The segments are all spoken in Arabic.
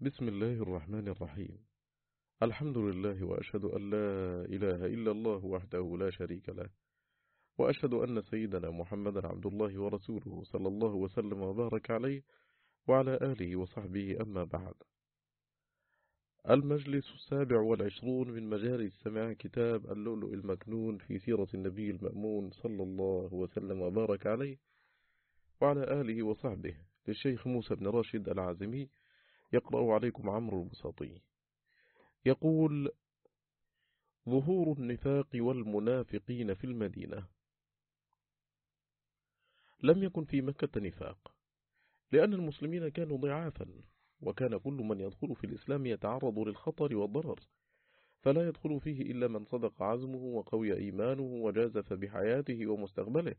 بسم الله الرحمن الرحيم. الحمد لله وأشهد أن لا إله إلا الله وحده لا شريك له وأشهد أن سيدنا محمدا عبد الله ورسوله صلى الله وسلم وبارك عليه وعلى آله وصحبه أما بعد. المجلس السابع والعشرون من مجالس سماع كتاب اللؤلؤ المكنون في سيرة النبي المأمون صلى الله وسلم وبارك عليه وعلى آله وصحبه للشيخ موسى بن راشد العازمي يقرأ عليكم عمرو البساطي يقول ظهور النفاق والمنافقين في المدينة. لم يكن في مكة نفاق لأن المسلمين كانوا ضعافا وكان كل من يدخل في الإسلام يتعرض للخطر والضرر فلا يدخل فيه إلا من صدق عزمه وقوي إيمانه وجازف بحياته ومستقبله.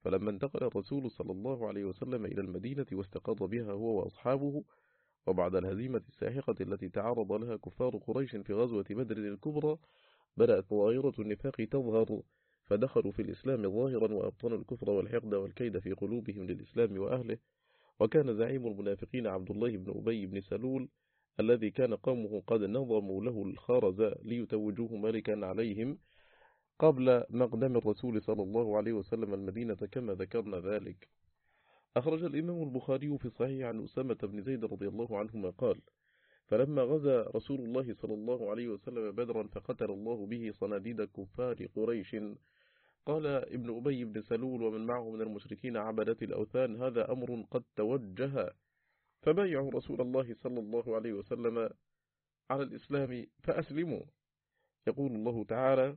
فلما انتقل الرسول صلى الله عليه وسلم إلى المدينة واستقر بها هو وأصحابه وبعد الهزيمة الساحقة التي تعرض لها كفار قريش في غزوة بدر الكبرى بدأت ظاهرة النفاق تظهر فدخلوا في الإسلام ظاهرا وأبطنوا الكفر والحقد والكيد في قلوبهم للإسلام وأهله. وكان زعيم المنافقين عبد الله بن أبي بن سلول الذي كان قومه قد نظموا له الخارز ليتوجوه ملكا عليهم قبل مقدم الرسول صلى الله عليه وسلم المدينة كما ذكرنا ذلك. أخرج الإمام البخاري في صحيح عن أسامة بن زيد رضي الله عنهما قال فلما غزا رسول الله صلى الله عليه وسلم بدرا فقتل الله به صناديد كفار قريش. قال ابن أبي بن سلول ومن معه من المشركين عبدة الأوثان هذا أمر قد توجه. فبايعوا رسول الله صلى الله عليه وسلم على الإسلام فأسلموا. يقول الله تعالى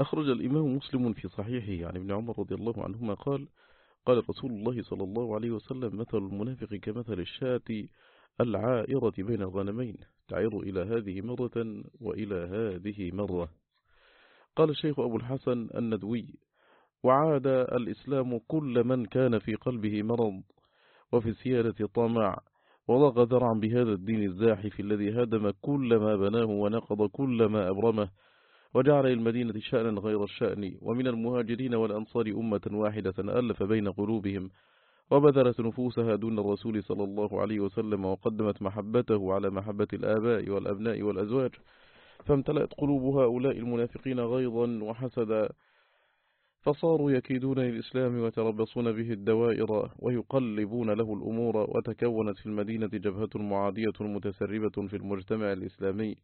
أخرج الإمام مسلم في صحيحه عن ابن عمر رضي الله عنهما قال قال رسول الله صلى الله عليه وسلم مثل المنافق كمثل الشاة العائرة بين الغنمين تعير إلى هذه مرة وإلى هذه مرة. قال الشيخ أبو الحسن الندوي وعاد الإسلام كل من كان في قلبه مرض وفي سيارة طمع وضغ ذرعا بهذا الدين الزاحف الذي هدم كل ما بناه ونقض كل ما أبرمه. وجعل المدينة شأنا غير الشأن ومن المهاجرين والأنصار أمة واحدة ألف بين قلوبهم وبذلت نفوسها دون الرسول صلى الله عليه وسلم وقدمت محبته على محبة الآباء والأبناء والأزواج فامتلأت قلوب هؤلاء المنافقين غيظا وحسدا فصاروا يكيدون للإسلام ويتربصون به الدوائر ويقلبون له الأمور وتكونت في المدينة جبهة معادية متسربة في المجتمع الإسلامي.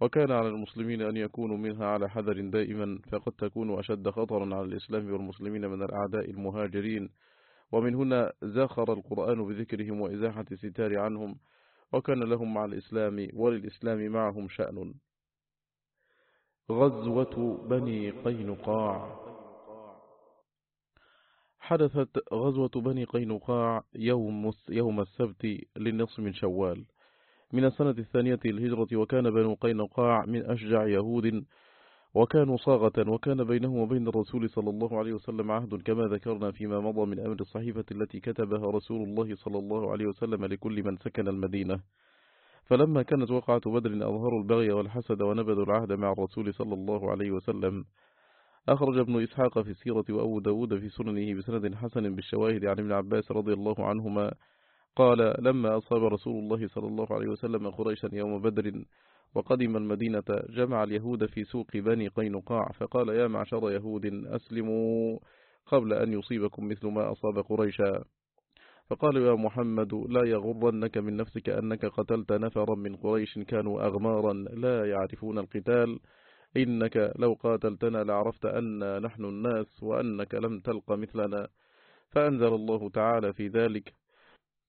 وكان على المسلمين أن يكونوا منها على حذر دائما فقد تكون أشد خطرا على الإسلام والمسلمين من الأعداء المهاجرين. ومن هنا زاخر القرآن بذكرهم وإزاحة ستار عنهم وكان لهم مع الإسلام وللإسلام معهم شأن. غزوة بني قينقاع. حدثت غزوة بني قينقاع يوم, يوم السبت للنصف من شوال. من السنة الثانية الهجرة وكان بنو قينقاع من أشجع يهود وكانوا صاغة وكان بينهم وبين الرسول صلى الله عليه وسلم عهد كما ذكرنا فيما مضى من أمر الصحيفة التي كتبها رسول الله صلى الله عليه وسلم لكل من سكن المدينة. فلما كانت وقعة بدر أظهروا البغي والحسد ونبذوا العهد مع الرسول صلى الله عليه وسلم. أخرج ابن إسحاق في السيرة وأبو داود في سننه بسند حسن بالشواهد عن ابن عباس رضي الله عنهما قال لما أصاب رسول الله صلى الله عليه وسلم قريشا يوم بدر وقدم المدينة جمع اليهود في سوق بني قينقاع فقال يا معشر يهود أسلموا قبل أن يصيبكم مثل ما أصاب قريشا فقال يا محمد لا يغرنك من نفسك أنك قتلت نفرا من قريش كانوا أغمارا لا يعرفون القتال. إنك لو قاتلتنا لعرفت أن نحن الناس وأنك لم تلق مثلنا. فأنزل الله تعالى في ذلك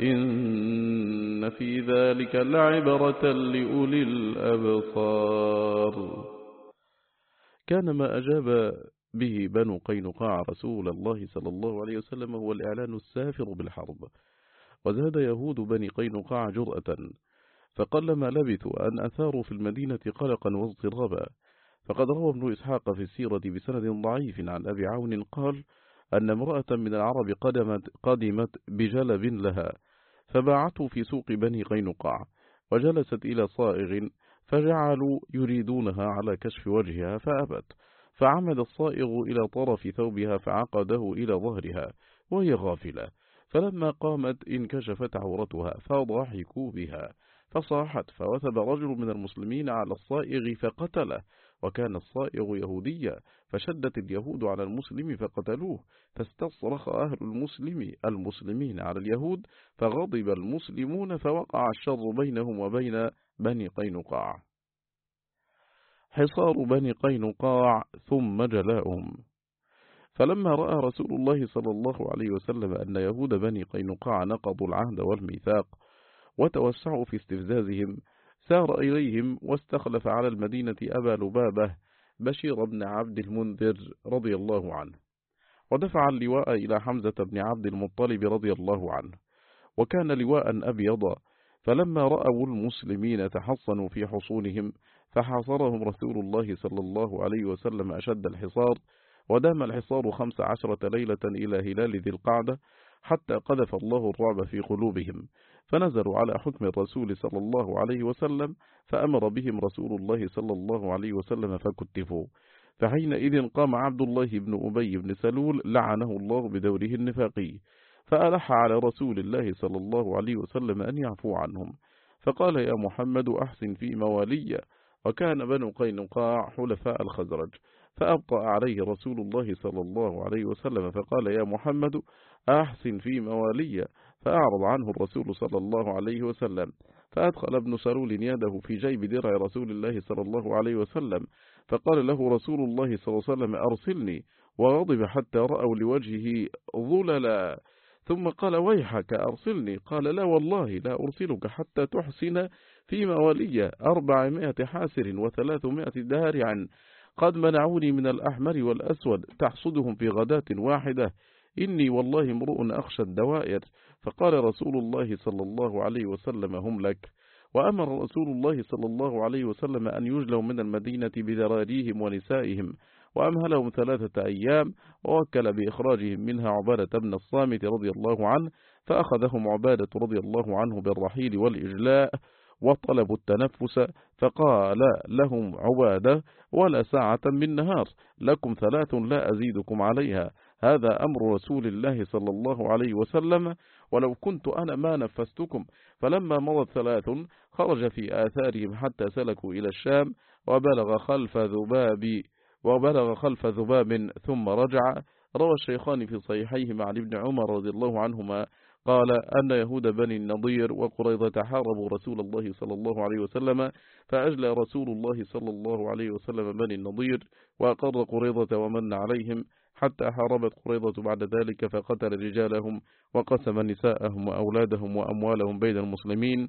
إن في ذلك لعبرة لأولي الأبصار. كان ما أجاب به بنو قينقاع رسول الله صلى الله عليه وسلم هو الإعلان السافر بالحرب وزاد يهود بني قينقاع جرأة فقلما لبثوا أن أثاروا في المدينة قلقا واضطرابا. فقد روى ابن إسحاق في السيرة بسند ضعيف عن أبي عون قال أن امرأة من العرب قدمت, قدمت بجلب لها فباعته في سوق بني قينقاع وجلست إلى صائغ فجعلوا يريدونها على كشف وجهها فأبت فعمد الصائغ إلى طرف ثوبها فعقده إلى ظهرها وهي غافلة. فلما قامت انكشفت عورتها فضحكوا بها فصاحت فوثب رجل من المسلمين على الصائغ فقتله. وكان الصائغ يهوديا فشدت اليهود على المسلم فقتلوه فاستصرخ أهل المسلم المسلمين على اليهود فغضب المسلمون فوقع الشر بينهم وبين بني قينقاع. حصار بني قينقاع ثم جلاؤهم فلما رأى رسول الله صلى الله عليه وسلم أن يهود بني قينقاع نقضوا العهد والميثاق وتوسعوا في استفزازهم سار إليهم واستخلف على المدينة أبا لبابة بشير بن عبد المنذر رضي الله عنه ودفع اللواء إلى حمزة بن عبد المطلب رضي الله عنه وكان لواء أبيض فلما رأوا المسلمين تحصنوا في حصونهم فحاصرهم رسول الله صلى الله عليه وسلم أشد الحصار ودام الحصار خمس عشرة ليلة إلى هلال ذي القعدة حتى قذف الله الرعب في قلوبهم فنزلوا على حكم الرسول صلى الله عليه وسلم فأمر بهم رسول الله صلى الله عليه وسلم فكتفوا. فحينئذ قام عبد الله بن أبي بن سلول لعنه الله بدوره النفاقي فألح على رسول الله صلى الله عليه وسلم أن يعفو عنهم. فقال يا محمد أحسن في موالي وكان بنو قينقاع حلفاء الخزرج فأبطأ عليه رسول الله صلى الله عليه وسلم فقال يا محمد أحسن في موالي فأعرض عنه الرسول صلى الله عليه وسلم. فأدخل ابن سرول يده في جيب درع رسول الله صلى الله عليه وسلم فقال له رسول الله صلى الله عليه وسلم أرسلني. وغضب حتى رأوا لوجهه ظللا. ثم قال ويحك أرسلني. قال لا والله لا أرسلك حتى تحسن في موالي أربعمائة حاسر وثلاثمائة دارع قد منعوني من الأحمر والأسود تحصدهم في غداة واحدة. إني والله امرؤ أخشى الدوائر. فقال رسول الله صلى الله عليه وسلم هم لك. وأمر رسول الله صلى الله عليه وسلم أن يجلوا من المدينة بذراريهم ونسائهم وأمهلهم ثلاثة أيام ووكل بإخراجهم منها عبادة بن الصامت رضي الله عنه فأخذهم عبادة رضي الله عنه بالرحيل والإجلاء وطلبوا التنفس فقال لهم عبادة ولا ساعة من نهار لكم ثلاث لا أزيدكم عليها. هذا أمر رسول الله صلى الله عليه وسلم ولو كنت أنا ما نفستكم فلما مضت ثلاث خرج في آثارهم حتى سلكوا إلى الشام وبلغ خلف ذباب وبلغ خلف ذباب ثم رجع. روى الشيخان في صحيحيهما عن ابن عمر رضي الله عنهما قال أن يهود بني النضير وقريضة حاربوا رسول الله صلى الله عليه وسلم فأجلى رسول الله صلى الله عليه وسلم بني النضير وأقر قريضة ومن عليهم. حتى حاربت قريضة بعد ذلك فقتل رجالهم وقسم نساءهم وأولادهم وأموالهم بين المسلمين.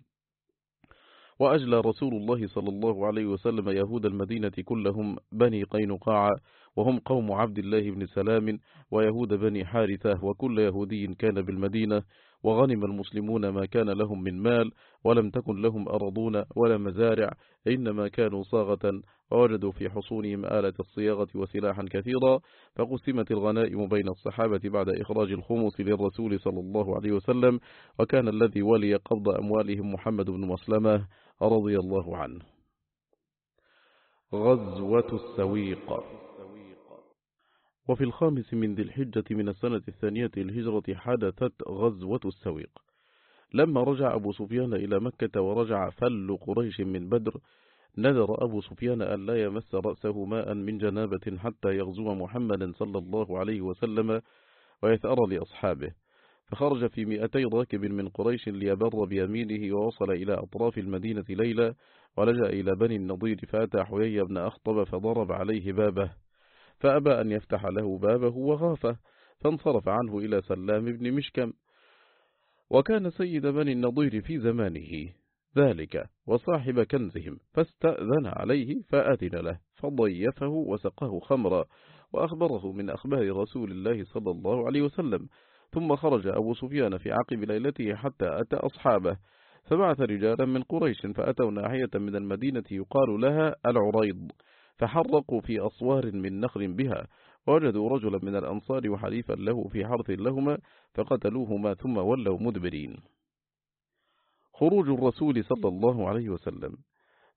وأجلى رسول الله صلى الله عليه وسلم يهود المدينة كلهم بني قينقاع وهم قوم عبد الله بن سلام ويهود بني حارثة وكل يهودي كان بالمدينة. وغنم المسلمون ما كان لهم من مال ولم تكن لهم أرضون ولا مزارع إنما كانوا صاغة ووجدوا في حصونهم آلة الصياغة وسلاحا كثيرا فقسمت الغنائم بين الصحابة بعد إخراج الخمس للرسول صلى الله عليه وسلم وكان الذي ولي قبض أموالهم محمد بن مسلمة رضي الله عنه. غزوة السويق. وفي الخامس من ذي الحجة من السنة الثانية الهجرة حدثت غزوة السويق. لما رجع أبو سفيان إلى مكة ورجع فل قريش من بدر نذر أبو سفيان أن لا يمس رأسه ماء من جنابة حتى يغزو محمدا صلى الله عليه وسلم ويثأر لأصحابه. فخرج في مئتي راكب من قريش ليبر بيمينه ووصل إلى أطراف المدينة ليلة ولجأ إلى بني النضير فأتى حيي بن أخطب فضرب عليه بابه. فأبى أن يفتح له بابه وغافه فانصرف عنه إلى سلام بن مشكم. وكان سيد بني النضير في زمانه ذلك وصاحب كنزهم فاستأذن عليه فأذن له فضيفه وسقه خمرا وأخبره من أخبار رسول الله صلى الله عليه وسلم. ثم خرج أبو سفيان في عقب ليلته حتى أتى أصحابه فبعث رجالا من قريش فأتوا ناحية من المدينة يقال لها العريض. فحرقوا في أصوار من نخل بها ووجدوا رجلا من الأنصار وحليفا له في حرث لهما فقتلوهما ثم ولوا مدبرين. خروج الرسول صلى الله عليه وسلم.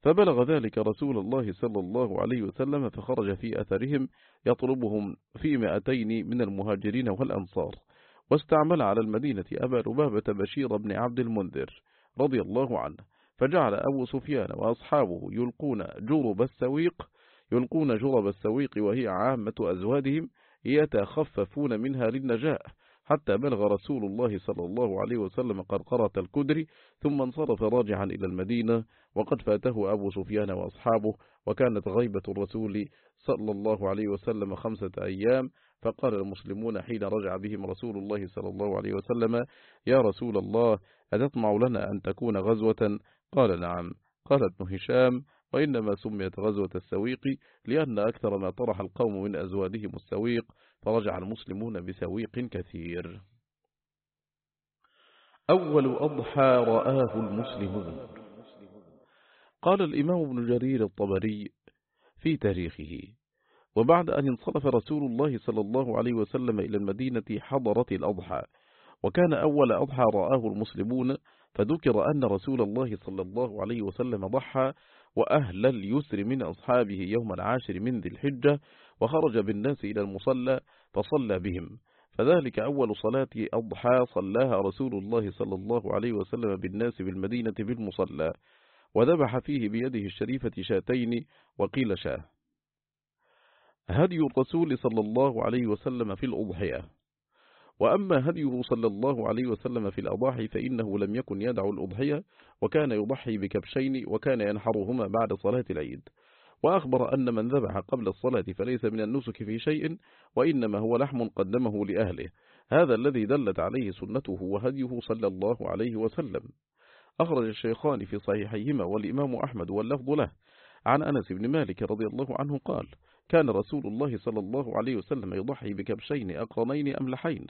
فبلغ ذلك رسول الله صلى الله عليه وسلم فخرج في أثرهم يطلبهم في مئتين من المهاجرين والأنصار. واستعمل على المدينة أبا لبابة بشير بن عبد المنذر رضي الله عنه فجعل أبو سفيان وأصحابه يلقون جرب السويق يلقون جرب السويق وهي عامة أزوادهم يتخففون منها للنجاء حتى بلغ رسول الله صلى الله عليه وسلم قرقرة الكدر ثم انصرف راجعا إلى المدينة وقد فاته أبو سفيان وأصحابه وكانت غيبة الرسول صلى الله عليه وسلم خمسة أيام فقال المسلمون حين رجع بهم رسول الله صلى الله عليه وسلم يا رسول الله أتطمع لنا أن تكون غزوة؟ قال نعم. قال ابن هشام وإنما سميت غزوة السويق لأن أكثر ما طرح القوم من أزوادهم السويق فرجع المسلمون بسويق كثير. أول أضحى رآه المسلمون. قال الإمام ابن جرير الطبري في تاريخه وبعد أن انصرف رسول الله صلى الله عليه وسلم إلى المدينة حضرت الأضحى وكان أول أضحى رآه المسلمون فذكر أن رسول الله صلى الله عليه وسلم ضحى وأهل اليسر من أصحابه يوم العاشر من ذي الحجة وخرج بالناس إلى المصلى فصلى بهم. فذلك أول صلاة أضحى صلاها رسول الله صلى الله عليه وسلم بالناس بالمدينة بالمصلى وذبح فيه بيده الشريفة شاتين وقيل شاه. هدي الرسول صلى الله عليه وسلم في الأضحية. وأما هديه صلى الله عليه وسلم في الأضاحي فإنه لم يكن يدع الأضحية وكان يضحي بكبشين وكان ينحرهما بعد صلاة العيد. وأخبر أن من ذبح قبل الصلاة فليس من النسك في شيء وإنما هو لحم قدمه لأهله. هذا الذي دلت عليه سنته وهديه صلى الله عليه وسلم. أخرج الشيخان في صحيحيهما والإمام أحمد واللفظ له. عن أنس بن مالك رضي الله عنه قال كان رسول الله صلى الله عليه وسلم يضحي بكبشين أقرنين أملحين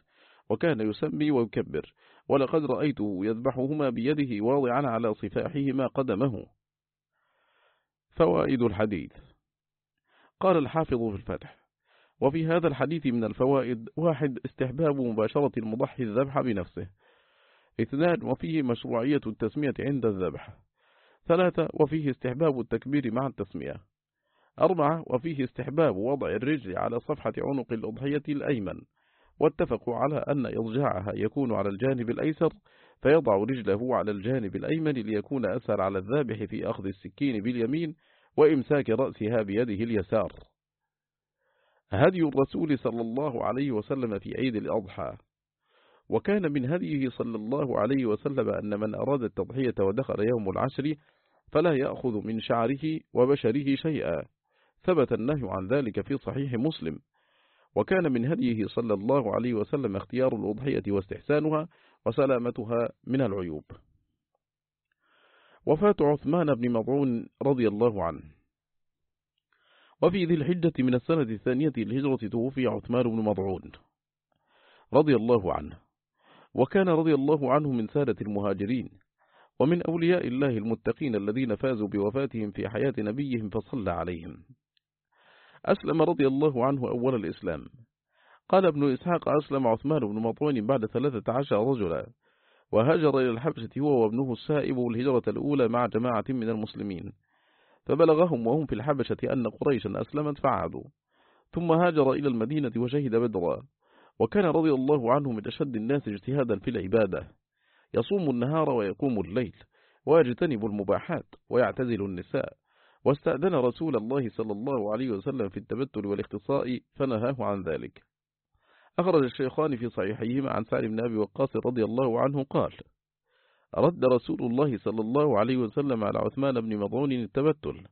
وكان يسمي ويكبر ولقد رأيته يذبحهما بيده واضعا على صفاحهما قدمه. فوائد الحديث. قال الحافظ في الفتح وفي هذا الحديث من الفوائد واحد استحباب مباشرة المضحي الذبح بنفسه. اثنان وفيه مشروعية التسمية عند الذبح. ثلاثة وفيه استحباب التكبير مع التسمية. أربعة وفيه استحباب وضع الرجل على صفحة عنق الأضحية الأيمن. واتفقوا على أن إضجاعها يكون على الجانب الأيسر فيضع رجله على الجانب الأيمن ليكون أسهل على الذابح في أخذ السكين باليمين وإمساك رأسها بيده اليسار. هدي الرسول صلى الله عليه وسلم في عيد الأضحى. وكان من هديه صلى الله عليه وسلم أن من أراد التضحية ودخل يوم العشر فلا يأخذ من شعره وبشره شيئا. ثبت النهي عن ذلك في صحيح مسلم. وكان من هديه صلى الله عليه وسلم اختيار الأضحية واستحسانها وسلامتها من العيوب. وفاة عثمان بن مضعون رضي الله عنه. وفي ذي الحجة من السنة الثانية الهجرة توفي عثمان بن مضعون رضي الله عنه. وكان رضي الله عنه من سادة المهاجرين ومن أولياء الله المتقين الذين فازوا بوفاتهم في حياة نبيهم فصلى عليهم. أسلم رضي الله عنه أول الإسلام. قال ابن إسحاق أسلم عثمان بن مطعون بعد ثلاثة عشر رجلا وهاجر إلى الحبشة هو وابنه السائب الهجرة الأولى مع جماعة من المسلمين. فبلغهم وهم في الحبشة أن قريشا أسلمت فعادوا. ثم هاجر إلى المدينة وشهد بدرا وكان رضي الله عنه من أشد الناس اجتهادا في العبادة. يصوم النهار ويقوم الليل ويجتنب المباحات ويعتزل النساء. واستأذن رسول الله صلى الله عليه وسلم في التبتل والاختصاء فنهاه عن ذلك. أخرج الشيخان في صحيحيهما عن سعد بن أبي وقاص رضي الله عنه قال رد رسول الله صلى الله عليه وسلم على عثمان بن مضعون التبتل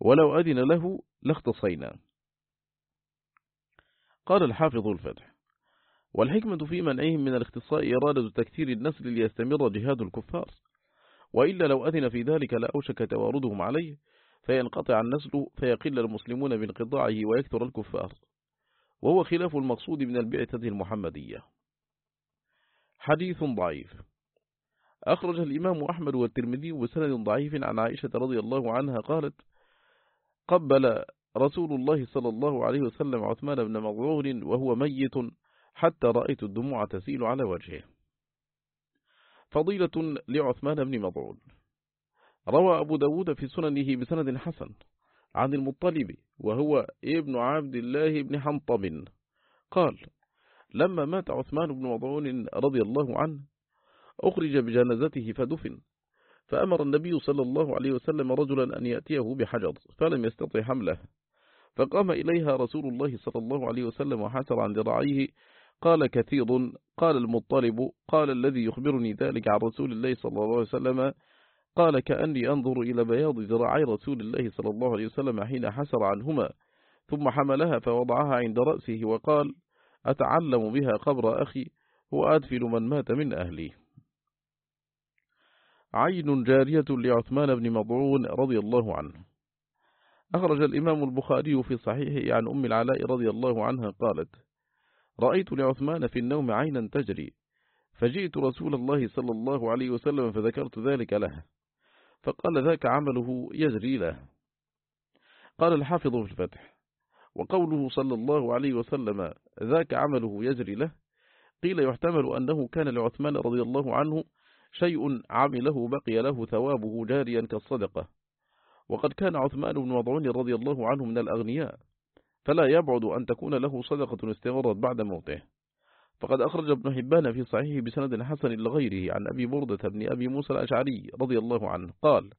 ولو أذن له لاختصينا. قال الحافظ الفتح والحكمة في منعهم من الاختصاء إرادة تكثير النسل ليستمر جهاد الكفار وإلا لو أذن في ذلك لأوشك تواردهم عليه فينقطع النسل فيقل المسلمون بانقطاعه ويكثر الكفار. وهو خلاف المقصود من البعثة المحمدية. حديث ضعيف. أخرج الإمام أحمد والترمذي بسند ضعيف عن عائشة رضي الله عنها قالت قبل رسول الله صلى الله عليه وسلم عثمان بن مضعون وهو ميت حتى رأيت الدموع تسيل على وجهه. فضيلة لعثمان بن مضعون روى أبو داود في سننه بسند حسن عن المطلب وهو ابن عبد الله بن حنطب. قال لما مات عثمان بن مضعون رضي الله عنه أخرج بجنازته فدفن فأمر النبي صلى الله عليه وسلم رجلا أن يأتيه بحجر فلم يستطع حمله. فقام إليها رسول الله صلى الله عليه وسلم وحسر عن ذراعيه قال كثير. قال المطلب قال الذي يخبرني ذلك عن رسول الله صلى الله عليه وسلم قال كأني أنظر إلى بياض ذراعي رسول الله صلى الله عليه وسلم حين حسر عنهما ثم حملها فوضعها عند رأسه وقال أتعلم بها قبر أخي وأدفل من مات من أهلي. عين جارية لعثمان بن مضعون رضي الله عنه. أخرج الإمام البخاري في صحيحه عن أم العلاء رضي الله عنها قالت رأيت لعثمان في النوم عينا تجري فجئت رسول الله صلى الله عليه وسلم فذكرت ذلك له فقال ذاك عمله يجري له. قال الحافظ في الفتح وقوله صلى الله عليه وسلم ذاك عمله يجري له قيل يحتمل أنه كان لعثمان رضي الله عنه شيء عمله بقي له ثوابه جاريا كالصدقة. وقد كان عثمان بن مضعون رضي الله عنه من الأغنياء فلا يبعد أن تكون له صدقة استمرت بعد موته. فقد أخرج ابن حبان في صحيحه بسند حسن لغيره عن أبي بردة بن أبي موسى الأشعري رضي الله عنه. قال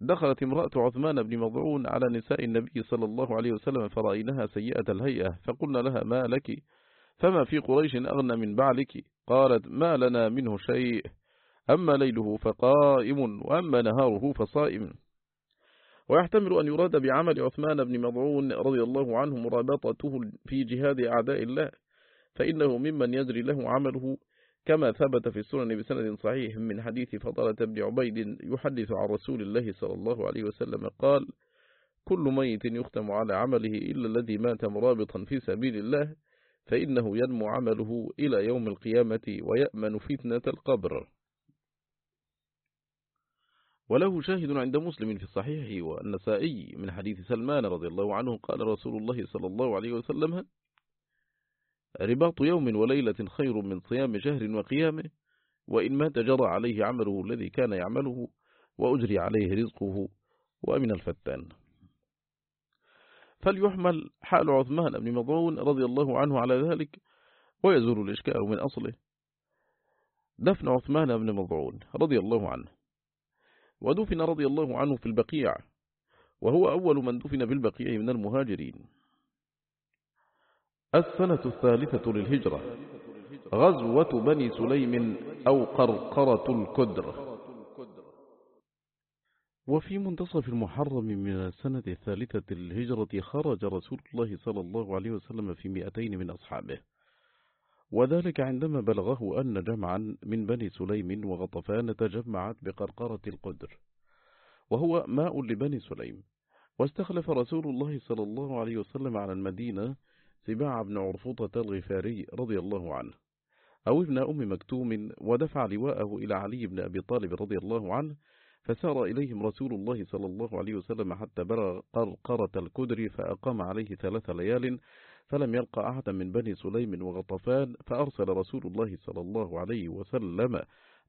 دخلت امرأة عثمان بن مضعون على نساء النبي صلى الله عليه وسلم فرأينها سيئة الهيئة فقلنا لها ما لك؟ فما في قريش أغنى من بعلك؟ قالت ما لنا منه شيء أما ليله فقائم وأما نهاره فصائم. ويحتمل أن يراد بعمل عثمان بن مضعون رضي الله عنه مرابطته في جهاد أعداء الله. فإنه ممن يجري له عمله كما ثبت في السنن بسند صحيح من حديث فضلة بن عبيد يحدث عن رسول الله صلى الله عليه وسلم قال كل ميت يختم على عمله إلا الذي مات مرابطا في سبيل الله فإنه ينمو عمله إلى يوم القيامة ويأمن فتنة القبر. وله شاهد عند مسلم في الصحيح والنسائي من حديث سلمان رضي الله عنه قال رسول الله صلى الله عليه وسلم رباط يوم وليلة خير من صيام شهر وقيامه وإن مات جرى عليه عمله الذي كان يعمله وأجري عليه رزقه ومن الفتان. فليحمل حال عثمان بن مضعون رضي الله عنه على ذلك ويزول الإشكال من أصله. دفن عثمان بن مضعون رضي الله عنه. ودفن رضي الله عنه في البقيع وهو أول من دفن بالبقيع من المهاجرين. السنة الثالثة للهجرة. غزوة بني سليم أو قرقرة الكدر. وفي منتصف المحرم من السنة الثالثة للهجرة خرج رسول الله صلى الله عليه وسلم في مئتين من أصحابه. وذلك عندما بلغه أن جمعا من بني سليم وغطفان تجمعت بقرقرة القدر وهو ماء لبني سليم. واستخلف رسول الله صلى الله عليه وسلم على المدينة سباع بن عرفوطة الغفاري رضي الله عنه. أو ابن أم مكتوم ودفع لواءه إلى علي بن أبي طالب رضي الله عنه فسار إليهم رسول الله صلى الله عليه وسلم حتى بلغ قرقرة الكدر فأقام عليه ثلاث ليال فلم يلقى أحدا من بني سليم وغطفان فأرسل رسول الله صلى الله عليه وسلم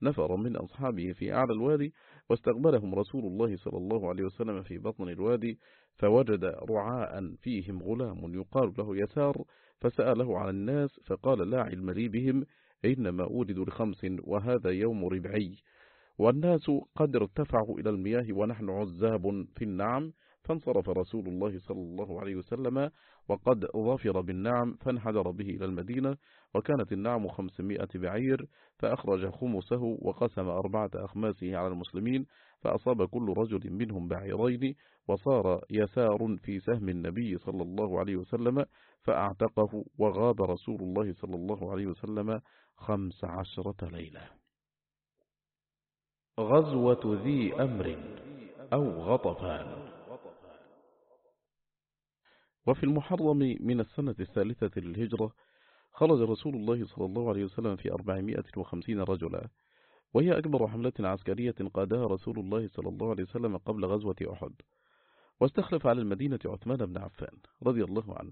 نفر من أصحابه في أعلى الوادي واستقبلهم رسول الله صلى الله عليه وسلم في بطن الوادي فوجد رعاء فيهم غلام يقال له يسار فسأله عن الناس فقال لا علم لي بهم إنما أولد لخمس وهذا يوم ربعي. والناس قد ارتفعوا إلى المياه ونحن عزاب في النعم فانصرف رسول الله صلى الله عليه وسلم وقد ظفر بالنعم فانحدر به إلى المدينة وكانت النعم خمسمائة بعير فأخرج خمسه وقسم أربعة أخماسه على المسلمين فأصاب كل رجل منهم بعيرين وصار يسار في سهم النبي صلى الله عليه وسلم فأعتقه وغاب رسول الله صلى الله عليه وسلم خمس عشرة ليلة. غزوة ذي أمر أو غطفان. وفي المحرم من السنة الثالثة للهجرة خرج رسول الله صلى الله عليه وسلم في أربعمائة وخمسين رجلا وهي أكبر حملة عسكرية قادها رسول الله صلى الله عليه وسلم قبل غزوة أحد. واستخلف على المدينة عثمان بن عفان رضي الله عنه.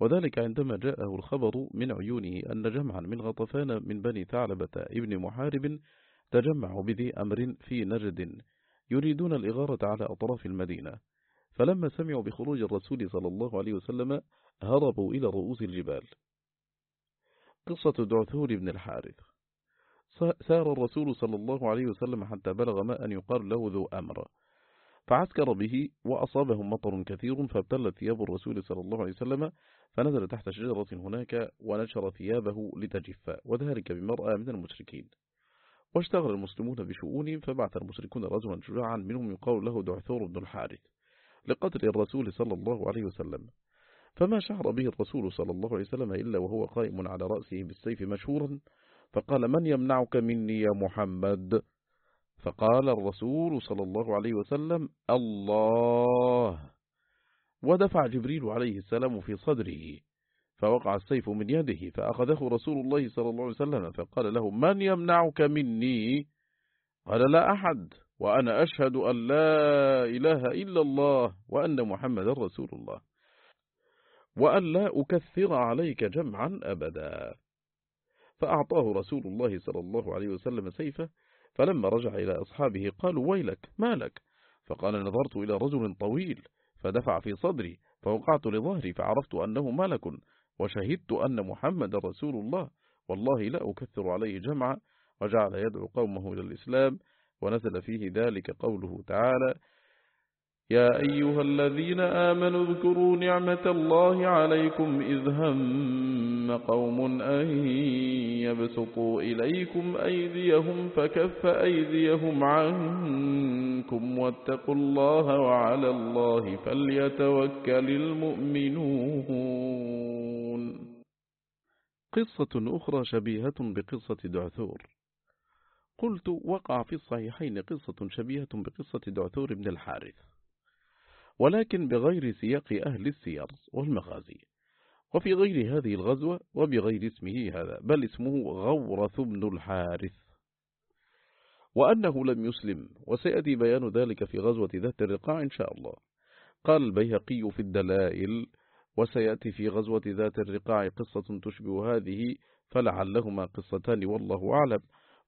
وذلك عندما جاءه الخبر من عيونه أن جمعا من غطفان من بني ثعلبة ابن محارب تجمعوا بذي أمر في نجد يريدون الإغارة على أطراف المدينة. فلما سمعوا بخروج الرسول صلى الله عليه وسلم هربوا إلى رؤوس الجبال. قصة دعثور بن الحارث. سار الرسول صلى الله عليه وسلم حتى بلغ ما أن يقال له ذو أمر. فعسكر به وأصابهم مطر كثير فابتلت ثياب الرسول صلى الله عليه وسلم فنزل تحت شجرة هناك ونشر ثيابه لتجف وذلك بمرأة من المشركين. واشتغل المسلمون بشؤونهم فبعث المشركون رجلا شجاعا منهم يقال له دعثور بن الحارث لقتل الرسول صلى الله عليه وسلم. فما شعر به الرسول صلى الله عليه وسلم إلا وهو قائم على رأسه بالسيف مشهورا فقال من يمنعك مني يا محمد؟ فقال الرسول صلى الله عليه وسلم الله. ودفع جبريل عليه السلام في صدره فوقع السيف من يده فأخذه رسول الله صلى الله عليه وسلم فقال له من يمنعك مني؟ قال لا أحد وأنا أشهد أن لا إله إلا الله وأن محمد رسول الله وأن لا أكثر عليك جمعا أبدا. فأعطاه رسول الله صلى الله عليه وسلم سيفه فلما رجع إلى أصحابه قالوا ويلك؟ ما لك؟ فقال نظرت إلى رجل طويل فدفع في صدري فوقعت لظهري فعرفت أنه ملك وشهدت أن محمد رسول الله. والله لا أكثر عليه جمعا وجعل يدعو قومه إلى الإسلام ونزل فيه ذلك قوله تعالى يا أيها الذين آمنوا اذكروا نعمة الله عليكم إذ هم قوم أن يبسطوا إليكم أيديهم فكف أيديهم عنكم واتقوا الله وعلى الله فليتوكل المؤمنون. قصة أخرى شبيهة بقصة دعثور. قلت وقع في الصحيحين قصة شبيهة بقصة دعثور بن الحارث. ولكن بغير سياق أهل السير والمغازي. وفي غير هذه الغزوة وبغير اسمه هذا بل اسمه غورث بن الحارث. وأنه لم يسلم وسيأتي بيان ذلك في غزوة ذات الرقاع إن شاء الله. قال البيهقي في الدلائل وسيأتي في غزوة ذات الرقاع قصة تشبه هذه فلعلهما قصتان والله أعلم.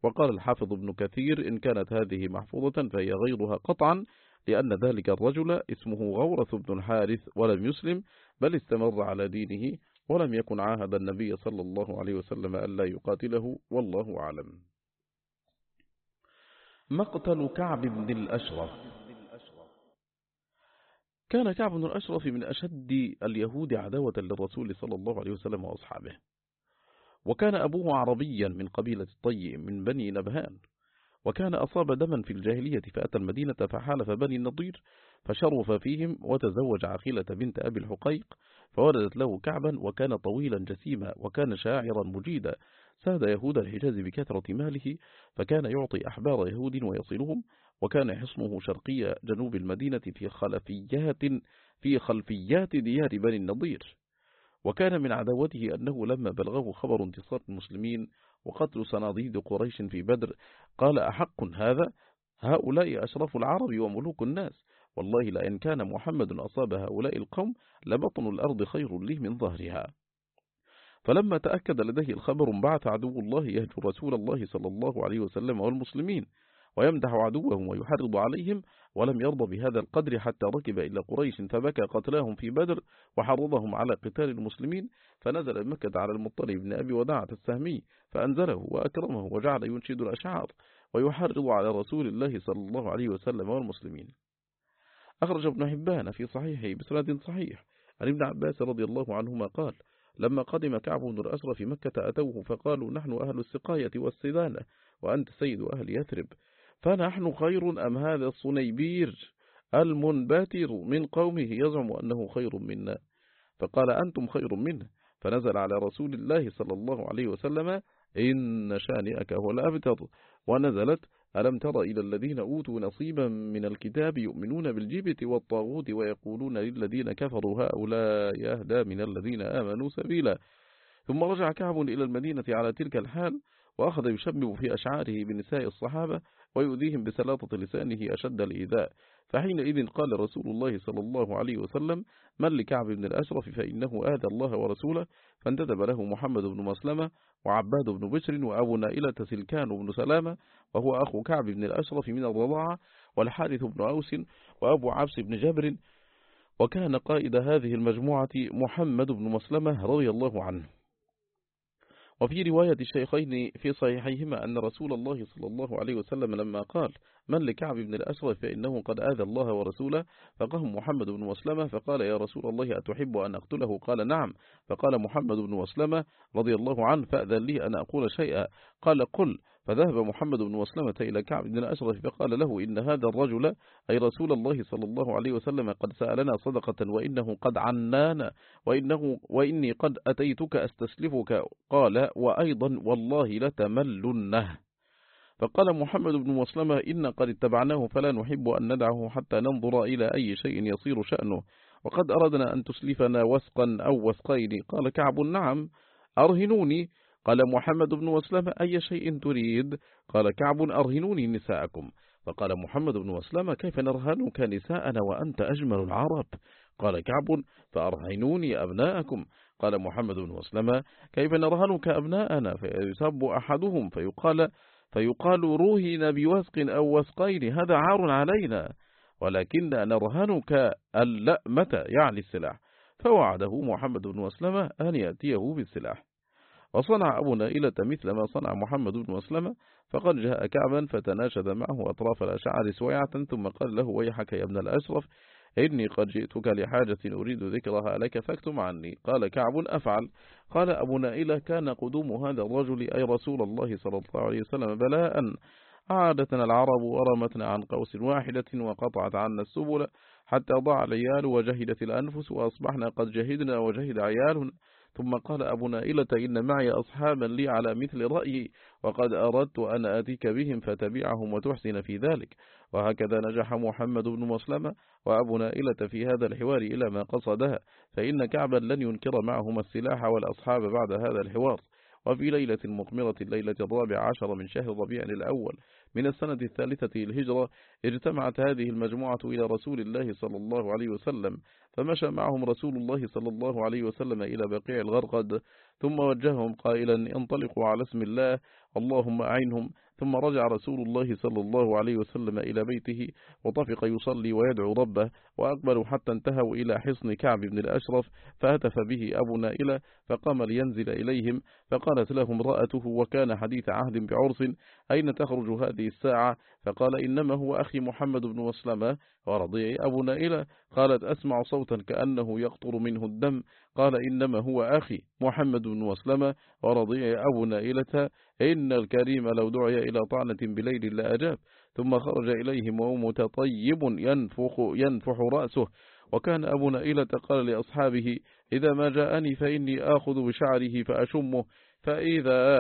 وقال الحافظ ابن كثير إن كانت هذه محفوظة فهي غيرها قطعا لأن ذلك الرجل اسمه غورث بن الحارث ولم يسلم بل استمر على دينه ولم يكن عاهد النبي صلى الله عليه وسلم ألا يقاتله والله أعلم. مقتل كعب بن الأشرف. كان كعب بن الأشرف من أشد اليهود عداوة للرسول صلى الله عليه وسلم وأصحابه. وكان أبوه عربيا من قبيلة الطي من بني نبهان. وكان أصاب دما في الجاهلية فأتى المدينة فحالف بني النضير فشرف فيهم وتزوج عقيلة بنت أبي الحقيق فولدت له كعبا وكان طويلا جسيما وكان شاعرا مجيدا. ساد يهود الحجاز بكثرة ماله فكان يعطي أحبار يهود ويصلهم وكان حصنه شرقي جنوب المدينة في خلفيات في خلفيات ديار بني النضير. وكان من عداوته أنه لما بلغه خبر انتصار المسلمين وقتل صناديد قريش في بدر. قال أحق هذا؟ هؤلاء أشرف العرب وملوك الناس. والله لئن كان محمد أصاب هؤلاء القوم لبطن الأرض خير لي من ظهرها. فلما تأكد لديه الخبر بعث عدو الله يهجو رسول الله صلى الله عليه وسلم والمسلمين ويمدح عدوهم ويحرض عليهم ولم يرضى بهذا القدر حتى ركب إلى قريش فبكى قتلاهم في بدر وحرضهم على قتال المسلمين فنزل مكة على المطلب بن أبي وداعة السهمي فأنزله وأكرمه وجعل ينشد الأشعار ويحرض على رسول الله صلى الله عليه وسلم والمسلمين. أخرج ابن حبان في صحيحه بسند صحيح. عن ابن عباس رضي الله عنهما قال لما قدم كعب بن الأسرى في مكة أتوه فقالوا نحن أهل السقاية والسدانة وأنت سيد أهل يثرب. فنحن خير أم هذا الصنيبير المنباتر من قومه؟ يزعم أنه خير منا. فقال أنتم خير منه. فنزل على رسول الله صلى الله عليه وسلم إن شانئك هو الأبتر. ونزلت ألم تر إلى الذين أوتوا نصيبا من الكتاب يؤمنون بالجبت والطاغوت ويقولون للذين كفروا هؤلاء يهدى من الذين آمنوا سبيلا. ثم رجع كعب إلى المدينة على تلك الحال وأخذ يشبب في أشعاره بنساء الصحابة ويؤذيهم بسلاطة لسانه أشد الإيذاء. فحينئذ قال رسول الله صلى الله عليه وسلم من لكعب بن الأشرف فإنه آذى الله ورسوله. فانتدب له محمد بن مسلمة وعباد بن بشر وأبو نائلة سلكان بن سلامة وهو أخو كعب بن الأشرف من الرضاعة والحارث بن أوس وأبو عبس بن جبر. وكان قائد هذه المجموعة محمد بن مسلمة رضي الله عنه. وفي رواية الشيخين في صحيحيهما أن رسول الله صلى الله عليه وسلم لما قال من لكعب بن الأسود فإنه قد آذى الله ورسوله فقام محمد بن مسلمة فقال يا رسول الله أتحب أن أقتله؟ قال نعم. فقال محمد بن مسلمة رضي الله عنه فأذن لي أن أقول شيئا. قال قل. فذهب محمد بن مسلمة إلى كعب بن الأشرف فقال له إن هذا الرجل أي رسول الله صلى الله عليه وسلم قد سألنا صدقة وإنه قد عنانا وإنه وإني قد أتيتك أستسلفك. قال وأيضا والله لتملنه. فقال محمد بن مسلمة إن قد اتبعناه فلا نحب أن ندعه حتى ننظر إلى أي شيء يصير شأنه. وقد أردنا أن تسلفنا وسقا أو وسقين قال كعب نعم أرهنوني. قال محمد بن مسلمة أي شيء تريد؟ قال كعب أرهنوني نساءكم. فقال محمد بن مسلمة كيف نرهنك نساءنا وأنت أجمل العرب؟ قال كعب فأرهنوني أبناءكم. قال محمد بن مسلمة كيف نرهنك أبناءنا؟ فيسب أحدهم فيقال فيقال روهن بوسق أو وسقين هذا عار علينا ولكن نرهنك اللأمة يعني السلاح. فوعده محمد بن مسلمة أن يأتيه بالسلاح. وصنع أبو نائلة مثل ما صنع محمد بن مسلمة فقد جاء كعبا فتناشد معه أطراف الأشعار سويعة ثم قال له ويحك يا ابن الأشرف إني قد جئتك لحاجة أريد ذكرها لك فاكتم عني. قال كعب أفعل. قال أبو نائلة كان قدوم هذا الرجل أي رسول الله صلى الله عليه وسلم بلاء. عادتنا العرب ورمتنا عن قوس واحدة وقطعت عنا السبل حتى ضاع العيال وجهدت الأنفس وأصبحنا قد جهدنا وجهد عيالنا. ثم قال أبو نائلة إن معي أصحابا لي على مثل رأيي وقد أردت أن آتيك بهم فتبعهم وتحسن في ذلك. وهكذا نجح محمد بن مسلمة وأبو نائلة في هذا الحوار إلى ما قصدها فإن كعبا لن ينكر معهما السلاح والأصحاب بعد هذا الحوار. وفي ليلة مقمرة الليلة الرابع عشر من شهر ربيع الأول من السنة الثالثة الهجرة اجتمعت هذه المجموعة إلى رسول الله صلى الله عليه وسلم فمشى معهم رسول الله صلى الله عليه وسلم إلى بقيع الغرقد ثم وجههم قائلا انطلقوا على اسم الله اللهم أعينهم. ثم رجع رسول الله صلى الله عليه وسلم إلى بيته وطفق يصلي ويدعو ربه وأقبلوا حتى انتهوا إلى حصن كعب بن الأشرف فهتف به أبو نائلة فقام لينزل إليهم فقالت له امرأته وكان حديث عهد بعرس أين تخرج هذه الساعة؟ فقال إنما هو أخي محمد بن مسلمة ورضي أبو نائلة قالت أسمع صوتا كأنه يقطر منه الدم قال إنما هو أخي محمد بن مسلمة ورضي أبو نائلة إن الكريم لو دعي إلى طعنة بليل لأجاب ثم خرج إليهم وهو متطيب ينفخ, ينفح رأسه وكان أبو نائلة قال لأصحابه إذا ما جاءني فإني آخذ بشعره فأشمه فإذا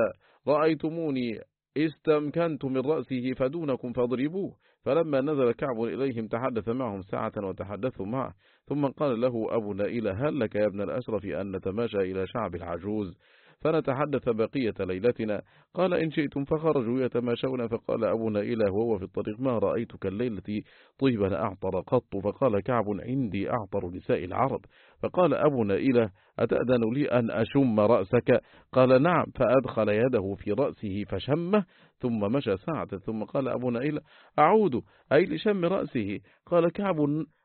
رأيتموني استمكنت من رأسه فدونكم فاضربوه فلما نزل كعب إليهم تحدث معهم ساعة وتحدثوا معه ثم قال له أبو نائلة هل لك يا ابن الأشرف أن نتماشى إلى شعب العجوز؟ فنتحدث بقية ليلتنا. قال إن شئتم فخرجوا يتماشون. فقال أبو نائلة وهو في الطريق ما رأيتك الليلة طيبا أعطر قط. فقال كعب عندي أعطر نساء العرب. فقال أبو نائلة أتأذن لي أن أشم رأسك؟ قال نعم. فأدخل يده في رأسه فشمه ثم مشى ساعة. ثم قال أبو نائلة أعود. أي لشم رأسه؟ قال كعب.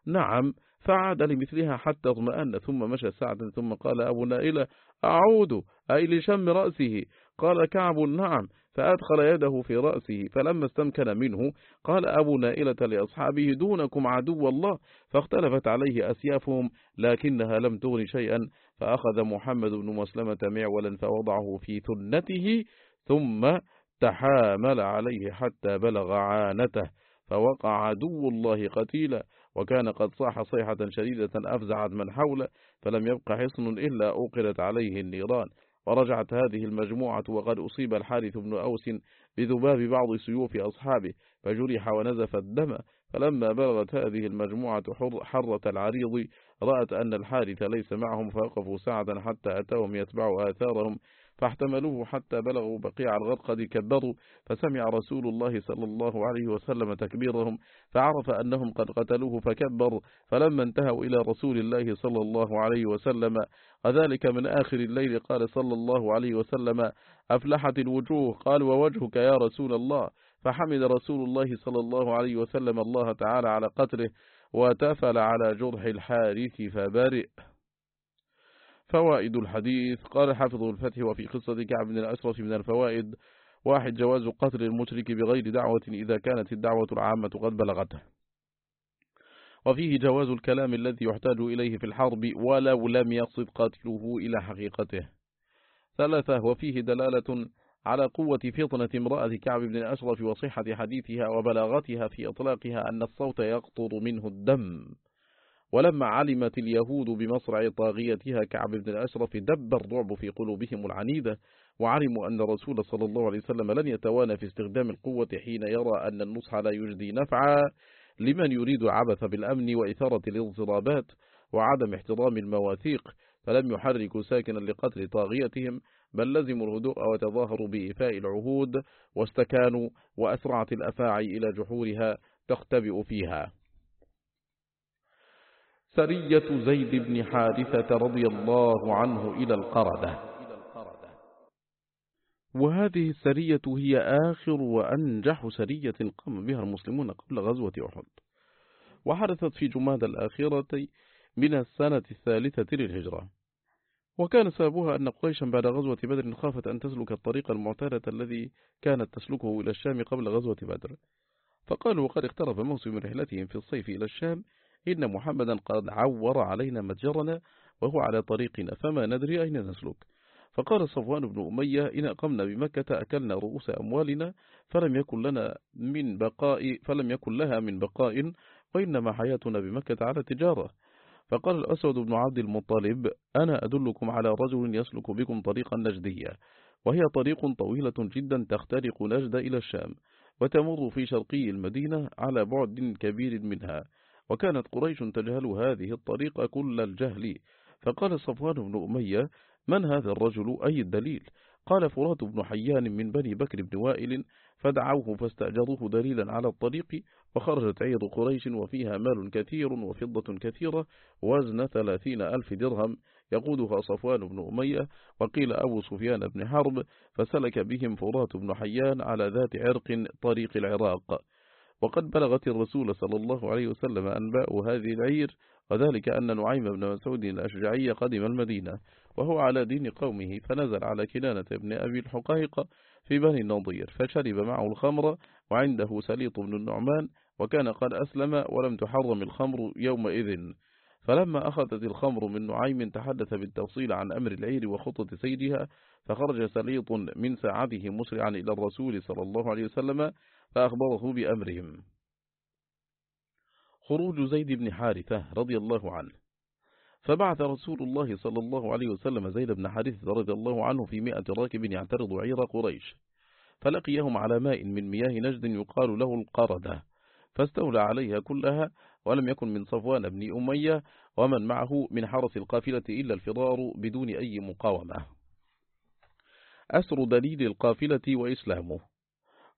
نعم. فعاد لمثلها حتى اطمأن ثم مشى ساعة ثم قال أبو نائلة أعود أي لشم رأسه. قال كعب نعم فأدخل يده في رأسه فلما استمكن منه قال أبو نائلة لأصحابه دونكم عدو الله. فاختلفت عليه أسيافهم لكنها لم تغن شيئا. فأخذ محمد بن مسلمة معولا فوضعه في ثنته ثم تحامل عليه حتى بلغ عانته فوقع عدو الله قتيلا. وكان قد صاح صيحة شديدة أفزعت من حوله فلم يبق حصن إلا أوقدت عليه النيران. ورجعت هذه المجموعة وقد أصيب الحارث بن أوس بذباب بعض سيوف أصحابه فجرح ونزف الدم. فلما بلغت هذه المجموعة حرة العريض رأت أن الحارث ليس معهم فوقفوا ساعة حتى أتاهم يتبع آثارهم. فاحتملوه حتى بلغوا بقيع الغرقد كبروا فسمع رسول الله صلى الله عليه وسلم تكبيرهم فعرف أنهم قد قتلوه فكبر فلما انتهوا إلى رسول الله صلى الله عليه وسلم وذلك من آخر الليل قال صلى الله عليه وسلم أفلحت الوجوه؟ قال ووجهك يا رسول الله. فحمد رسول الله صلى الله عليه وسلم الله تعالى على قتله وتفل على جرح الحارث فبرئ. فوائد الحديث. قال حافظ الفتح وفي قصة كعب بن الأسرف من الفوائد واحد جواز قتل المشرك بغير دعوة إذا كانت الدعوة العامة قد بلغته. وفيه جواز الكلام الذي يحتاج إليه في الحرب ولو لم يقصد قتله إلى حقيقته. ثلاثة وفيه دلالة على قوة فطنة امرأة كعب بن الأشرف وصحة حديثها وبلاغتها في إطلاقها أن الصوت يقطر منه الدم. ولما علمت اليهود بمصرع طاغيتها كعب بن الأشرف دب الرعب في قلوبهم العنيدة وعلموا أن الرسول صلى الله عليه وسلم لن يتوانى في استخدام القوة حين يرى أن النصح لا يجدي نفعا لمن يريد عبث بالأمن وإثارة الاضطرابات وعدم احترام المواثيق فلم يحركوا ساكنا لقتل طاغيتهم بل لزموا الهدوء وتظاهروا بإيفاء العهود واستكانوا وأسرعت الأفاعي إلى جحورها تختبئ فيها. سرية زيد بن حارثة رضي الله عنه إلى القردة. وهذه السرية هي آخر وأنجح سرية قام بها المسلمون قبل غزوة أحد. وحدثت في جماد الآخرة من السنة الثالثة للهجرة. وكان سببها أن قريشا بعد غزوة بدر خافت أن تسلك الطريق المعتادة الذي كانت تسلكه إلى الشام قبل غزوة بدر. فقالوا وقد اقترب موسم رحلتهم في الصيف إلى الشام إن محمدا قد عور علينا متجرنا وهو على طريقنا فما ندري أين نسلك. فقال صفوان بن أمية إن أقمنا بمكة أكلنا رؤوس أموالنا فلم يكن لنا من بقاء فلم يكن لها من بقاء وإنما حياتنا بمكة على تجارة. فقال الأسود بن عبد المطلب أنا أدلكم على رجل يسلك بكم طريقا نجدية وهي طريق طويلة جدا تخترق نجد إلى الشام وتمر في شرقي المدينة على بعد كبير منها. وكانت قريش تجهل هذه الطريقة كل الجهل. فقال صفوان بن أمية من هذا الرجل؟ أي الدليل؟ قال فرات بن حيان من بني بكر بن وائل فدعوه فاستأجروه دليلا على الطريق وخرجت عير قريش وفيها مال كثير وفضة كثيرة وزن ثلاثين ألف درهم. يقودها صفوان بن أمية وقيل أبو سفيان بن حرب فسلك بهم فرات بن حيان على ذات عرق طريق العراق. وقد بلغت الرسول صلى الله عليه وسلم أنباء هذه العير وذلك أن نعيم بن مسعود الأشجعي قدم المدينة وهو على دين قومه فنزل على كنانة ابن أبي الحقائق في بني النضير فشرب معه الخمر وعنده سليط بن النعمان وكان قد أسلم ولم تحرم الخمر يومئذ. فلما أخذت الخمر من نعيم تحدث بالتفصيل عن أمر العير وخطة سيدها فخرج سليط من ساعته مسرعا إلى الرسول صلى الله عليه وسلم فأخبره بأمرهم. خروج زيد بن حارثة رضي الله عنه. فبعث رسول الله صلى الله عليه وسلم زيد بن حارثة رضي الله عنه في مئة راكب يعترض عير قريش. فلقيهم على ماء من مياه نجد يقال له القردة فاستولى عليها كلها ولم يكن من صفوان بن أمية ومن معه من حرس القافلة إلا الفرار بدون أي مقاومة. أسر دليل القافلة وإسلامه.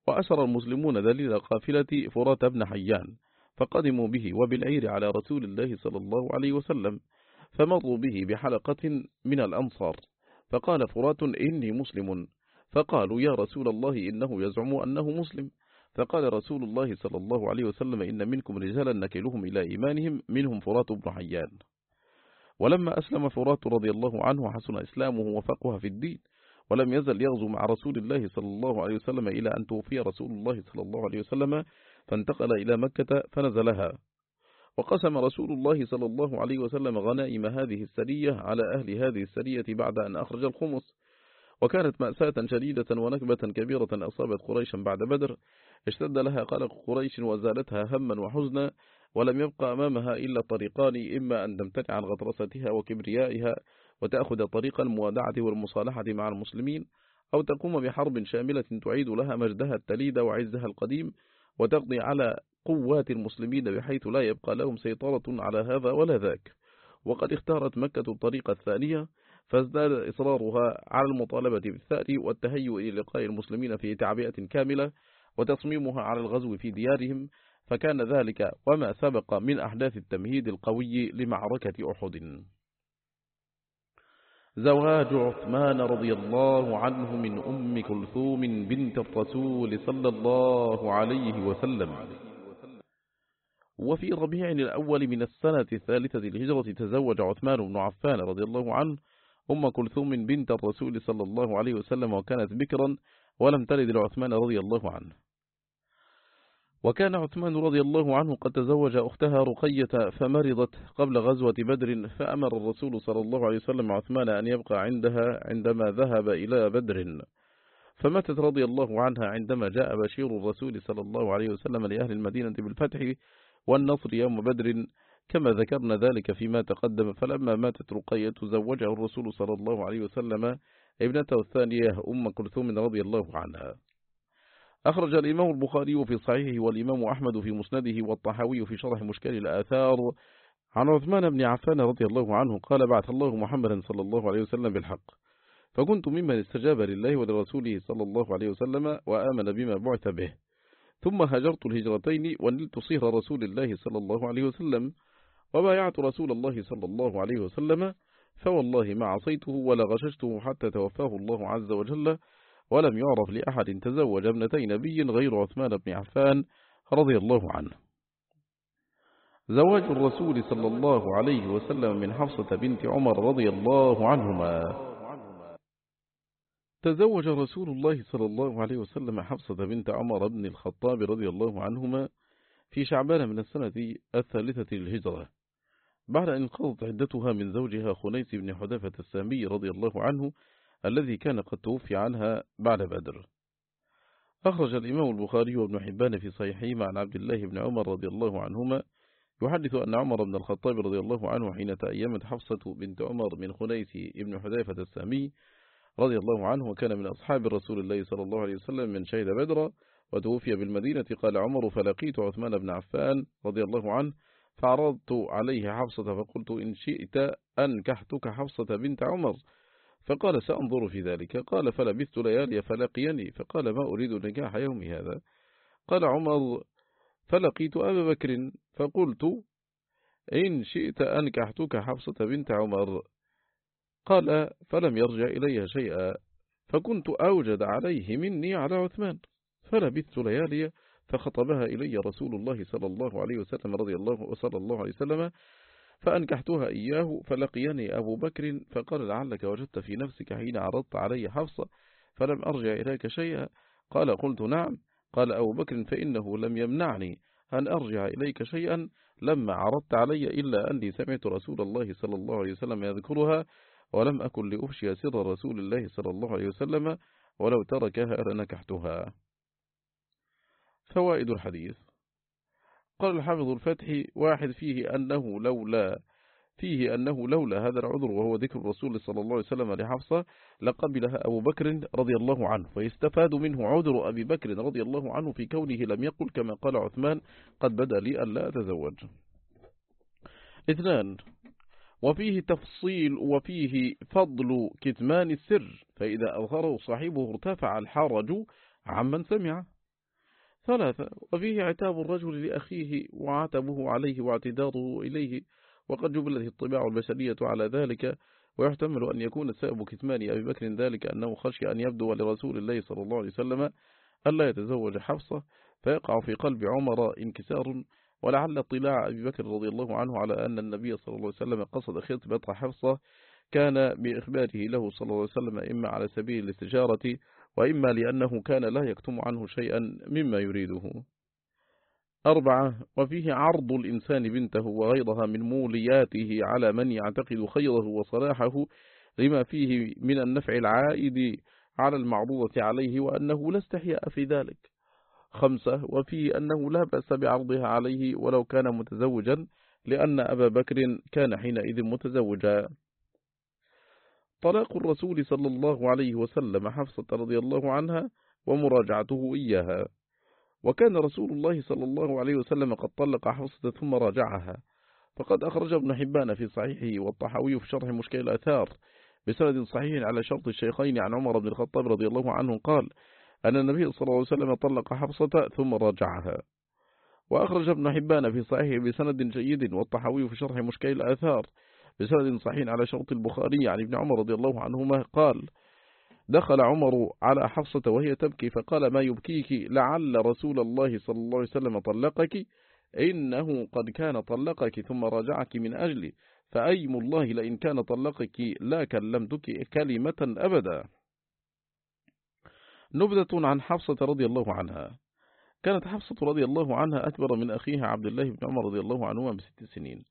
وأسر المسلمون دليل القافلة فرات بن حيان فقدموا به وبالعير على رسول الله صلى الله عليه وسلم فمروا به بحلقة من الأنصار فقال فرات إني مسلم فقالوا يا رسول الله إنه يزعم أنه مسلم فقال رسول الله صلى الله عليه وسلم إن منكم رجالا نكلهم إلى إيمانهم منهم فرات بن حيان ولما أسلم فرات رضي الله عنه حسن إسلامه وفقه في الدين ولم يزل يغزو مع رسول الله صلى الله عليه وسلم إلى أن توفي رسول الله صلى الله عليه وسلم فانتقل إلى مكة فنزلها. وقسم رسول الله صلى الله عليه وسلم غنائم هذه السرية على أهل هذه السرية بعد أن أخرج الخمس. وكانت مأساة شديدة ونكبة كبيرة أصابت قريشا بعد بدر اشتد لها قلق قريش وزالتها هما وحزنا ولم يبقى أمامها إلا طريقان إما أن تمتنع عن غطرستها وكبريائها وتأخذ طريق الموادعة والمصالحة مع المسلمين أو تقوم بحرب شاملة تعيد لها مجدها التليد وعزها القديم وتقضي على قوات المسلمين بحيث لا يبقى لهم سيطرة على هذا ولا ذاك. وقد اختارت مكة الطريقة الثانية فازداد إصرارها على المطالبة بالثأر والتهيؤ للقاء المسلمين في تعبئة كاملة وتصميمها على الغزو في ديارهم فكان ذلك وما سبق من أحداث التمهيد القوي لمعركة أحد. زواج عثمان رضي الله عنه من أم كلثوم بنت الرسول صلى الله عليه وسلم. وفي ربيع الأول من السنة الثالثة الهجرة تزوج عثمان بن عفان رضي الله عنه أم كلثوم بنت الرسول صلى الله عليه وسلم وكانت بكرا ولم تلد لعثمان رضي الله عنه. وكان عثمان رضي الله عنه قد تزوج أختها رقية فمرضت قبل غزوة بدر فأمر الرسول صلى الله عليه وسلم عثمان أن يبقى عندها عندما ذهب إلى بدر. فماتت رضي الله عنها عندما جاء بشير الرسول صلى الله عليه وسلم لأهل المدينة بالفتح والنصر يوم بدر. كما ذكرنا ذلك فيما تقدم فلما ماتت رقية زوجه الرسول صلى الله عليه وسلم ابنته الثانية أم كلثوم رضي الله عنها. أخرج الإمام البخاري في صحيحه والإمام أحمد في مسنده والطحاوي في شرح مشكل الآثار. عن عثمان بن عفان رضي الله عنه قال بعث الله محمدا صلى الله عليه وسلم بالحق. فكنت ممن استجاب لله ولرسوله صلى الله عليه وسلم وآمن بما بعث به. ثم هجرت الهجرتين ونلت صهر رسول الله صلى الله عليه وسلم. وبايعت رسول الله صلى الله عليه وسلم. فوالله ما عصيته ولا غششته حتى توفاه الله عز وجل ولم يعرف لأحد تزوج ابنتي نبي غير عثمان بن عفان رضي الله عنه. زواج الرسول صلى الله عليه وسلم من حفصة بنت عمر رضي الله عنهما. تزوج رسول الله صلى الله عليه وسلم حفصة بنت عمر بن الخطاب رضي الله عنهما في شعبان من السنة الثالثة للهجرة. بعد أن انقضت عدتها من زوجها خنيس بن حدافة السامي رضي الله عنه الذي كان قد توفي عنها بعد بدر. أخرج الإمام البخاري وابن حبان في صحيحهما عن عبد الله بن عمر رضي الله عنهما يحدث أن عمر بن الخطاب رضي الله عنه حين تأيمت حفصة بنت عمر من خنيس بن حذيفة السامي رضي الله عنه وكان من أصحاب الرسول الله صلى الله عليه وسلم من شهد بدر وتوفي بالمدينة قال عمر فلقيت عثمان بن عفان رضي الله عنه فعرضت عليه حفصة فقلت إن شئت أنكحتك حفصة بنت عمر فقال سأنظر في ذلك. قال فلبثت ليالي فلقيني. فقال ما أريد نكاح يومي هذا؟ قال عمر فلقيت أبا بكر. فقلت إن شئت أنكحتك حفصة بنت عمر. قال فلم يرجع إلي شيئا. فكنت أوجد عليه مني على عثمان. فلبثت ليالي فخطبها إلي رسول الله صلى الله عليه وسلم رضي الله وصلى الله عليه وسلم فأنكحتها إياه فلقيني أبو بكر فقال لعلك وجدت في نفسك حين عرضت علي حفصة فلم أرجع إليك شيئا؟ قال قلت نعم. قال أبو بكر فإنه لم يمنعني أن أرجع إليك شيئا لما عرضت علي إلا أني سمعت رسول الله صلى الله عليه وسلم يذكرها ولم أكن لأفشي سر رسول الله صلى الله عليه وسلم ولو تركها لنكحتها. فوائد الحديث. قال الحافظ الفتح واحد فيه أنه لولا فيه أنه لولا هذا العذر وهو ذكر الرسول صلى الله عليه وسلم لحفصة لقبلها أبو بكر رضي الله عنه ويستفاد منه عذر أبي بكر رضي الله عنه في كونه لم يقل كما قال عثمان قد بدا لي أن لا أتزوج. اثنان وفيه تفصيل وفيه فضل كتمان السر فإذا أظهره صاحبه ارتفع الحرج عمن سمع. ثلاثة وفيه عتاب الرجل لأخيه وعتبه عليه واعتداره إليه وقد جبلت الطباع البشرية على ذلك ويحتمل أن يكون سبب كتمان أبي بكر ذلك أنه خشي أن يبدو لرسول الله صلى الله عليه وسلم ألا يتزوج حفصة فيقع في قلب عمر انكسار ولعل اطلاع أبي بكر رضي الله عنه على أن النبي صلى الله عليه وسلم قصد خطبة حفصة كان بإخباره له صلى الله عليه وسلم إما على سبيل الاستجارة وإما لأنه كان لا يكتم عنه شيئا مما يريده. أربعة وفيه عرض الإنسان بنته وغيرها من مولياته على من يعتقد خيره وصلاحه لما فيه من النفع العائد على المعروضة عليه وأنه لا استحياء في ذلك. خمسة وفيه أنه لا بأس بعرضها عليه ولو كان متزوجا لأن أبا بكر كان حينئذ متزوجا. طلاق الرسول صلى الله عليه وسلم حفصة رضي الله عنها ومراجعته إياها. وكان رسول الله صلى الله عليه وسلم قد طلق حفصة ثم راجعها. فقد أخرج ابن حبان في صحيحه والطحاوي في شرح مشكل الأثار بسند صحيح على شرط الشيخين عن عمر بن الخطاب رضي الله عنه قال أن النبي صلى الله عليه وسلم طلق حفصة ثم راجعها. وأخرج ابن حبان في صحيح بسند جيد والطحاوي في شرح مشكل الآثار بسند صحيح على شرط البخاري عن ابن عمر رضي الله عنهما قال دخل عمر على حفصة وهي تبكي فقال ما يبكيك؟ لعل رسول الله صلى الله عليه وسلم طلقك إنه قد كان طلقك ثم راجعك من أجلي فأيم الله لئن كان طلقك لا كلمتك كلمة أبدا. نبذة عن حفصة رضي الله عنها. كانت حفصة رضي الله عنها أكبر من أخيها عبد الله بن عمر رضي الله عنهما بست سنين.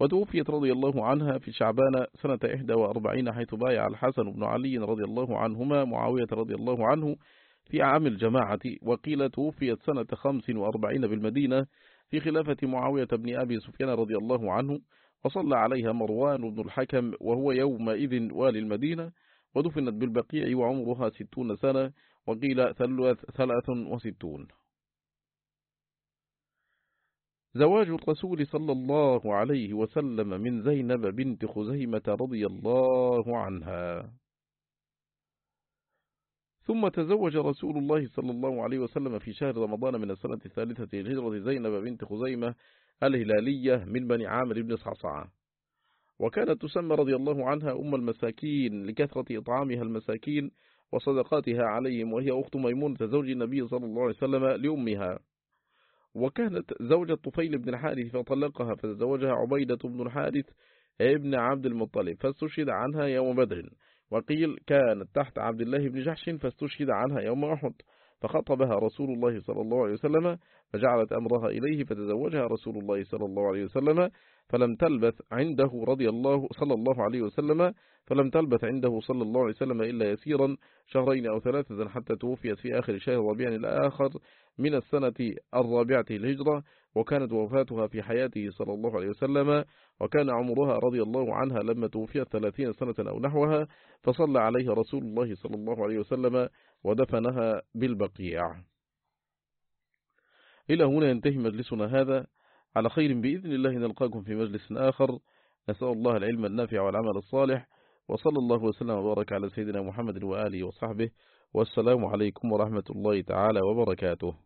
وتوفيت رضي الله عنها في شعبان سنة 41 حيث بايع الحسن بن علي رضي الله عنهما معاوية رضي الله عنه في عام الجماعة وقيل توفيت سنة 45 بالمدينة في خلافة معاوية بن أبي سفيان رضي الله عنه وصلى عليها مروان بن الحكم وهو يومئذ والي المدينة ودفنت بالبقيع وعمرها ستون سنة وقيل ثلاث وستون. زواج الرسول صلى الله عليه وسلم من زينب بنت خزيمة رضي الله عنها. ثم تزوج رسول الله صلى الله عليه وسلم في شهر رمضان من السنة الثالثة الهجرة زينب بنت خزيمة الهلالية من بني عامر بن صعصعة وكانت تسمى رضي الله عنها أم المساكين لكثرة إطعامها المساكين وصدقاتها عليهم وهي أخت ميمونة زوج النبي صلى الله عليه وسلم لأمها. وكانت زوجة طفيل بن الحارث فطلقها فتزوجها عبيدة بن الحارث ابن عبد المطلب فاستشهد عنها يوم بدر وقيل كانت تحت عبد الله بن جحش فاستشهد عنها يوم أحد فخطبها رسول الله صلى الله عليه وسلم فجعلت أمرها إليه فتزوجها رسول الله صلى الله عليه وسلم فلم تلبث عنده رضي الله صلى الله عليه وسلم فلم تلبث عنده صلى الله عليه وسلم إلا يسيرا شهرين أو ثلاثة حتى توفيت في آخر شهر ربيع الآخر من السنة الرابعة الهجرة وكانت وفاتها في حياته صلى الله عليه وسلم وكان عمرها رضي الله عنها لما توفيت ثلاثين سنة أو نحوها فصلى عليها رسول الله صلى الله عليه وسلم ودفنها بالبقيع. إلى هنا ينتهي مجلسنا هذا. على خير بإذن الله نلقاكم في مجلس آخر. نسأل الله العلم النافع والعمل الصالح. وصلى الله وسلم وبارك على سيدنا محمد وآله وصحبه. والسلام عليكم ورحمة الله تعالى وبركاته.